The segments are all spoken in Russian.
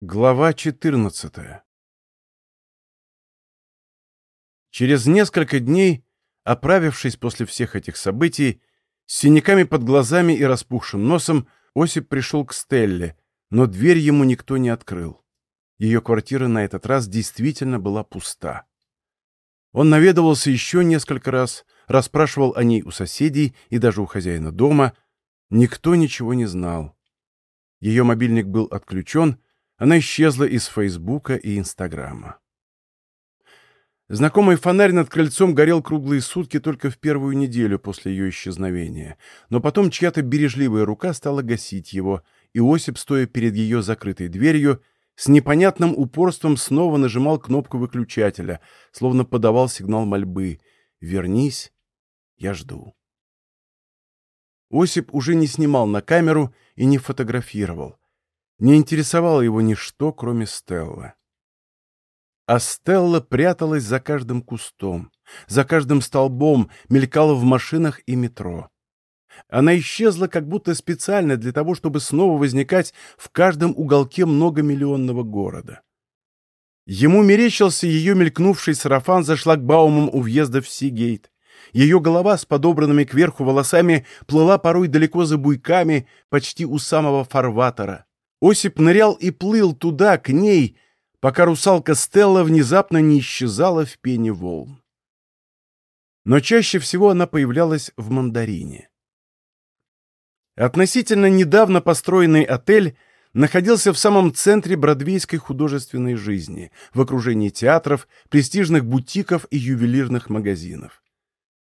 Глава 14 Через несколько дней, оправившись после всех этих событий, с синяками под глазами и распухшим носом, Осип пришел к Стелле, но дверь ему никто не открыл. Ее квартира на этот раз действительно была пуста. Он наведывался еще несколько раз, расспрашивал о ней у соседей и даже у хозяина дома. Никто ничего не знал. Ее мобильник был отключен, она исчезла из Фейсбука и Инстаграма. Знакомый фонарь над крыльцом горел круглые сутки только в первую неделю после ее исчезновения, но потом чья-то бережливая рука стала гасить его, и Осип, стоя перед ее закрытой дверью, с непонятным упорством снова нажимал кнопку выключателя, словно подавал сигнал мольбы «Вернись, я жду». Осип уже не снимал на камеру и не фотографировал. Не интересовало его ничто, кроме Стеллы. А Стелла пряталась за каждым кустом, за каждым столбом, мелькала в машинах и метро. Она исчезла как будто специально для того, чтобы снова возникать в каждом уголке многомиллионного города. Ему мерещился ее мелькнувший сарафан за шлагбаумом у въезда в Сигейт. Ее голова с подобранными кверху волосами плыла порой далеко за буйками, почти у самого фарватера. Осип нырял и плыл туда, к ней, пока русалка Стелла внезапно не исчезала в пене волн. Но чаще всего она появлялась в мандарине. Относительно недавно построенный отель находился в самом центре бродвейской художественной жизни, в окружении театров, престижных бутиков и ювелирных магазинов.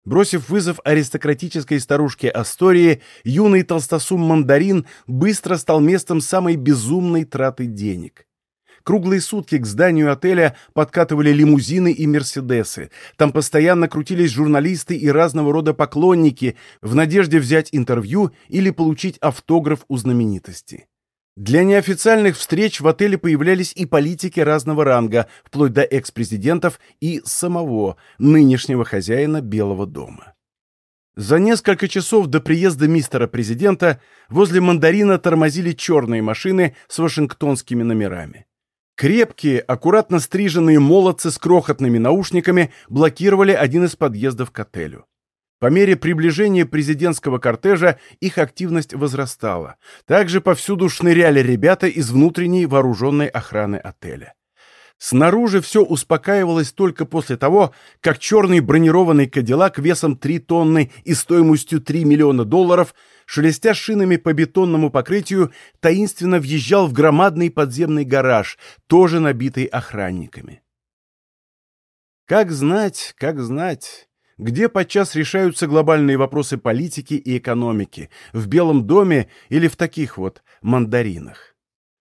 Бросив вызов аристократической старушке Астории, юный толстосум Мандарин быстро стал местом самой безумной траты денег. Круглые сутки к зданию отеля подкатывали лимузины и мерседесы. Там постоянно крутились журналисты и разного рода поклонники в надежде взять интервью или получить автограф у знаменитости. Для неофициальных встреч в отеле появлялись и политики разного ранга, вплоть до экс-президентов и самого нынешнего хозяина Белого дома. За несколько часов до приезда мистера президента возле мандарина тормозили черные машины с вашингтонскими номерами. Крепкие, аккуратно стриженные молодцы с крохотными наушниками блокировали один из подъездов к отелю. По мере приближения президентского кортежа их активность возрастала. Также повсюду шныряли ребята из внутренней вооруженной охраны отеля. Снаружи все успокаивалось только после того, как черный бронированный кадиллак весом 3 тонны и стоимостью 3 миллиона долларов, шелестя шинами по бетонному покрытию, таинственно въезжал в громадный подземный гараж, тоже набитый охранниками. Как знать, как знать где подчас решаются глобальные вопросы политики и экономики, в Белом доме или в таких вот мандаринах.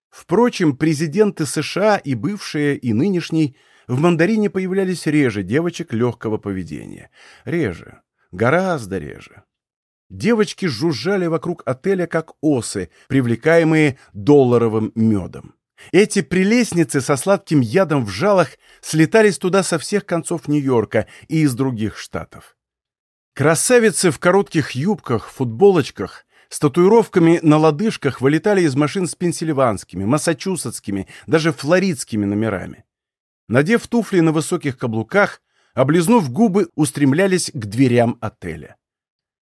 Впрочем, президенты США и бывшие, и нынешний в мандарине появлялись реже девочек легкого поведения. Реже. Гораздо реже. Девочки жужжали вокруг отеля, как осы, привлекаемые долларовым медом. Эти прелестницы со сладким ядом в жалах слетались туда со всех концов Нью-Йорка и из других штатов. Красавицы в коротких юбках, футболочках, с татуировками на лодыжках вылетали из машин с пенсильванскими, массачусетскими, даже флоридскими номерами. Надев туфли на высоких каблуках, облизнув губы, устремлялись к дверям отеля.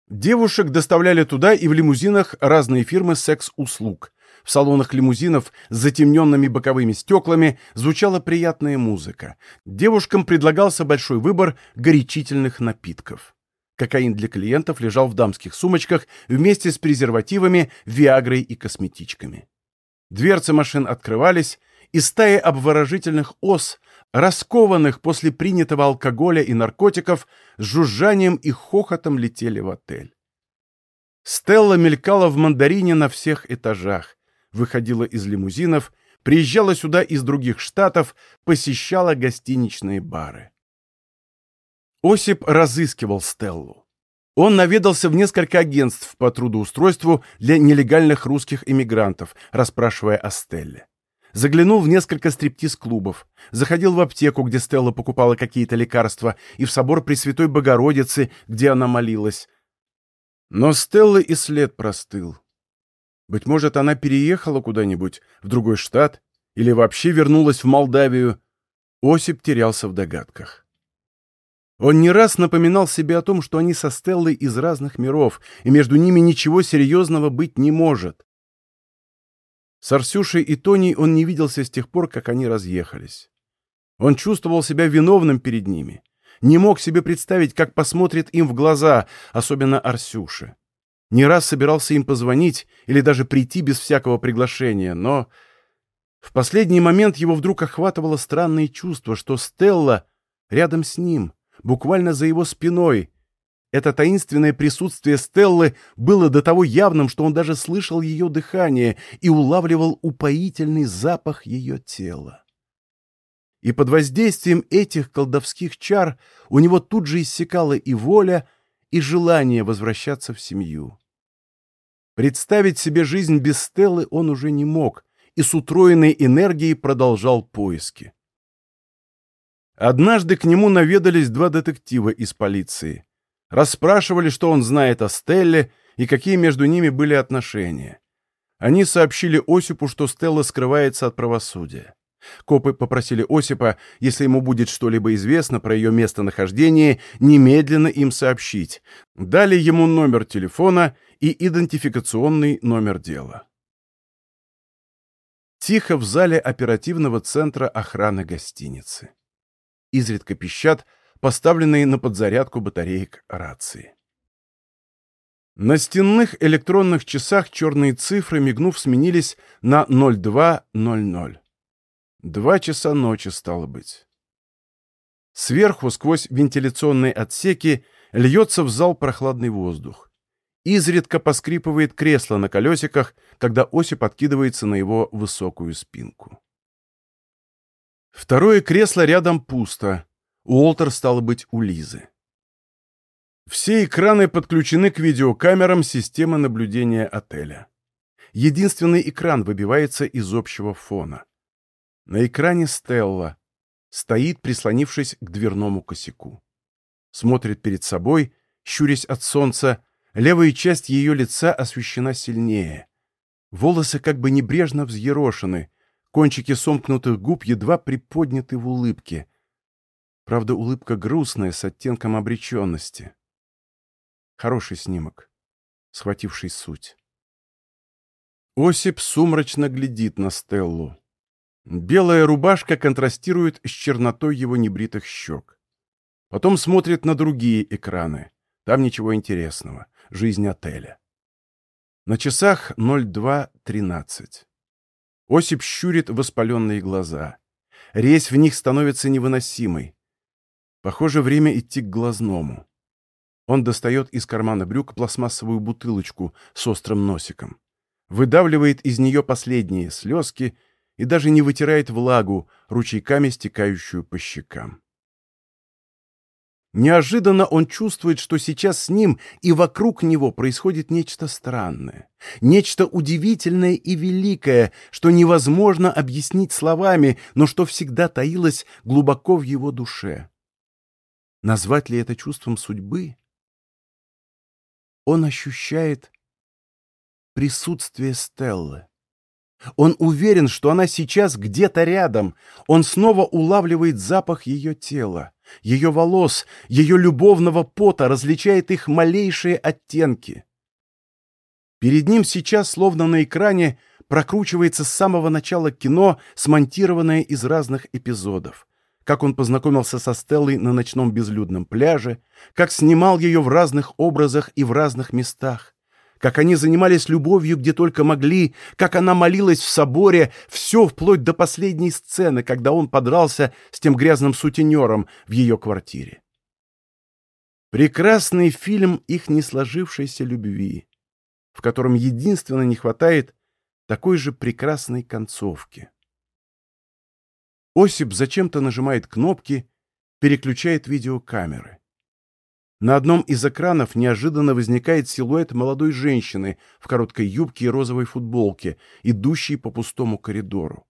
Девушек доставляли туда и в лимузинах разные фирмы секс-услуг, в салонах лимузинов с затемненными боковыми стеклами звучала приятная музыка. Девушкам предлагался большой выбор горячительных напитков. Кокаин для клиентов лежал в дамских сумочках вместе с презервативами, виагрой и косметичками. Дверцы машин открывались, и стаи обворожительных ос, раскованных после принятого алкоголя и наркотиков, с жужжанием и хохотом летели в отель. Стелла мелькала в мандарине на всех этажах выходила из лимузинов, приезжала сюда из других штатов, посещала гостиничные бары. Осип разыскивал Стеллу. Он наведался в несколько агентств по трудоустройству для нелегальных русских иммигрантов, расспрашивая о Стелле. Заглянул в несколько стриптиз-клубов, заходил в аптеку, где Стелла покупала какие-то лекарства, и в собор Пресвятой Богородицы, где она молилась. Но Стелла и след простыл. Быть может, она переехала куда-нибудь, в другой штат, Или вообще вернулась в Молдавию? Осип терялся в догадках. Он не раз напоминал себе о том, что они со Стеллой из разных миров, и между ними ничего серьезного быть не может. С Арсюшей и Тоней он не виделся с тех пор, как они разъехались. Он чувствовал себя виновным перед ними. Не мог себе представить, как посмотрит им в глаза, особенно Арсюше. Не раз собирался им позвонить или даже прийти без всякого приглашения, но в последний момент его вдруг охватывало странное чувство, что Стелла рядом с ним, буквально за его спиной. Это таинственное присутствие Стеллы было до того явным, что он даже слышал ее дыхание и улавливал упоительный запах ее тела. И под воздействием этих колдовских чар у него тут же иссякала и воля, и желание возвращаться в семью. Представить себе жизнь без Стеллы он уже не мог, и с утроенной энергией продолжал поиски. Однажды к нему наведались два детектива из полиции. Расспрашивали, что он знает о Стелле и какие между ними были отношения. Они сообщили Осипу, что Стелла скрывается от правосудия. Копы попросили Осипа, если ему будет что-либо известно про ее местонахождение, немедленно им сообщить. Дали ему номер телефона и идентификационный номер дела. Тихо в зале оперативного центра охраны гостиницы изредка пищат, поставленные на подзарядку батареек рации. На стенных электронных часах черные цифры, мигнув, сменились на 02.00. Два часа ночи, стало быть. Сверху, сквозь вентиляционные отсеки, льется в зал прохладный воздух. Изредка поскрипывает кресло на колесиках, когда Осип откидывается на его высокую спинку. Второе кресло рядом пусто. Уолтер стало быть у Лизы. Все экраны подключены к видеокамерам системы наблюдения отеля. Единственный экран выбивается из общего фона. На экране Стелла стоит, прислонившись к дверному косяку. Смотрит перед собой, щурясь от солнца, левая часть ее лица освещена сильнее. Волосы как бы небрежно взъерошены, Кончики сомкнутых губ едва приподняты в улыбке. Правда, улыбка грустная, с оттенком обреченности. Хороший снимок, схвативший суть. Осип сумрачно глядит на Стеллу. Белая рубашка контрастирует с чернотой его небритых щек. Потом смотрит на другие экраны. Там ничего интересного. Жизнь отеля. На часах 02.13. Осип щурит воспаленные глаза. Резь в них становится невыносимой. Похоже, время идти к глазному. Он достает из кармана брюк пластмассовую бутылочку с острым носиком. Выдавливает из нее последние слезки и даже не вытирает влагу, ручейками стекающую по щекам. Неожиданно он чувствует, что сейчас с ним и вокруг него происходит нечто странное, нечто удивительное и великое, что невозможно объяснить словами, но что всегда таилось глубоко в его душе. Назвать ли это чувством судьбы? Он ощущает присутствие Стеллы. Он уверен, что она сейчас где-то рядом. Он снова улавливает запах ее тела ее волос, ее любовного пота, различает их малейшие оттенки. Перед ним сейчас, словно на экране, прокручивается с самого начала кино, смонтированное из разных эпизодов. Как он познакомился со Стеллой на ночном безлюдном пляже, как снимал ее в разных образах и в разных местах, как они занимались любовью где только могли, как она молилась в соборе, все вплоть до последней сцены, когда он подрался с тем грязным сутенером в ее квартире. Прекрасный фильм их несложившейся любви, в котором единственно не хватает такой же прекрасной концовки. Осип зачем-то нажимает кнопки, переключает видеокамеры. На одном из экранов неожиданно возникает силуэт молодой женщины в короткой юбке и розовой футболке, идущей по пустому коридору.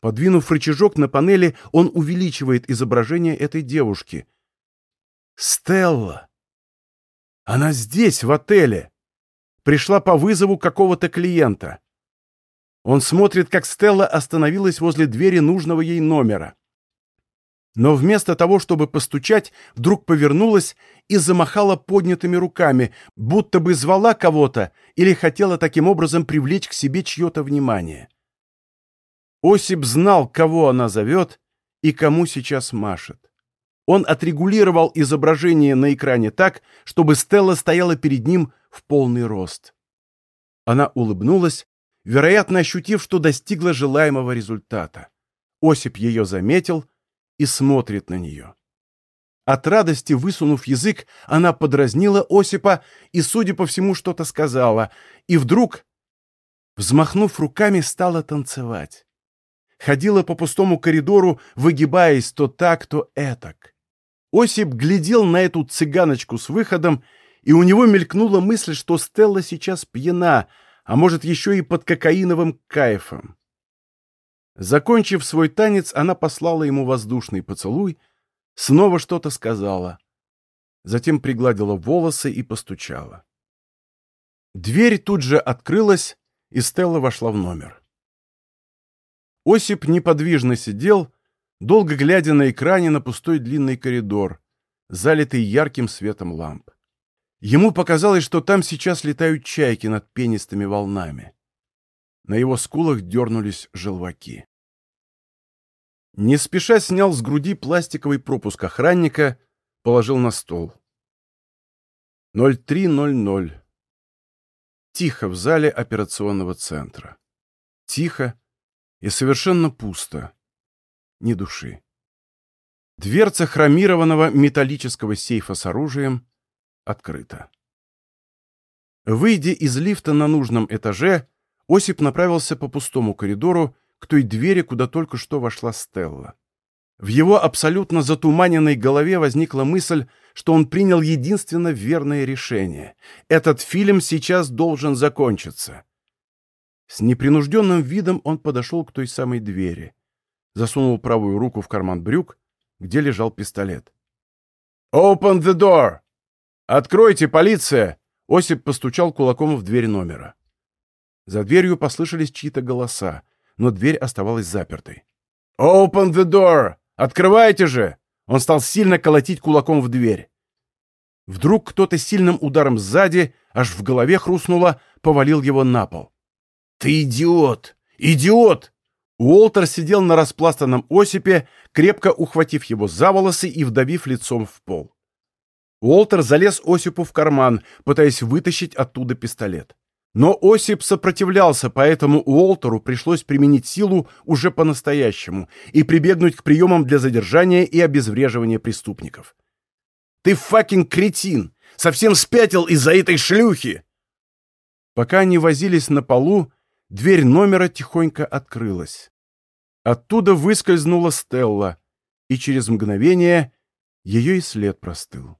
Подвинув рычажок на панели, он увеличивает изображение этой девушки. Стелла! Она здесь, в отеле! Пришла по вызову какого-то клиента. Он смотрит, как Стелла остановилась возле двери нужного ей номера. Но вместо того, чтобы постучать, вдруг повернулась и замахала поднятыми руками, будто бы звала кого-то или хотела таким образом привлечь к себе чье-то внимание. Осип знал, кого она зовет и кому сейчас машет. Он отрегулировал изображение на экране так, чтобы Стелла стояла перед ним в полный рост. Она улыбнулась, вероятно, ощутив, что достигла желаемого результата. Осип ее заметил и смотрит на нее. От радости, высунув язык, она подразнила Осипа и, судя по всему, что-то сказала, и вдруг, взмахнув руками, стала танцевать. Ходила по пустому коридору, выгибаясь то так, то этак. Осип глядел на эту цыганочку с выходом, и у него мелькнула мысль, что Стелла сейчас пьяна, а может, еще и под кокаиновым кайфом. Закончив свой танец, она послала ему воздушный поцелуй, снова что-то сказала. Затем пригладила волосы и постучала. Дверь тут же открылась, и Стелла вошла в номер. Осип неподвижно сидел, долго глядя на экране на пустой длинный коридор, залитый ярким светом ламп. Ему показалось, что там сейчас летают чайки над пенистыми волнами. На его скулах дернулись желваки. Не спеша снял с груди пластиковый пропуск охранника, положил на стол. 03.00. Тихо в зале операционного центра. Тихо и совершенно пусто. Ни души. Дверца хромированного металлического сейфа с оружием открыта. Выйдя из лифта на нужном этаже, Осип направился по пустому коридору к той двери, куда только что вошла Стелла. В его абсолютно затуманенной голове возникла мысль, что он принял единственно верное решение. Этот фильм сейчас должен закончиться. С непринужденным видом он подошел к той самой двери. Засунул правую руку в карман брюк, где лежал пистолет. «Open the door! Откройте, полиция!» Осип постучал кулаком в дверь номера. За дверью послышались чьи-то голоса но дверь оставалась запертой. «Open the door! Открывайте же!» Он стал сильно колотить кулаком в дверь. Вдруг кто-то сильным ударом сзади, аж в голове хрустнуло, повалил его на пол. «Ты идиот! Идиот!» Уолтер сидел на распластанном Осипе, крепко ухватив его за волосы и вдавив лицом в пол. Уолтер залез Осипу в карман, пытаясь вытащить оттуда пистолет. Но Осип сопротивлялся, поэтому Уолтеру пришлось применить силу уже по-настоящему и прибегнуть к приемам для задержания и обезвреживания преступников. «Ты fucking кретин! Совсем спятил из-за этой шлюхи!» Пока они возились на полу, дверь номера тихонько открылась. Оттуда выскользнула Стелла, и через мгновение ее и след простыл.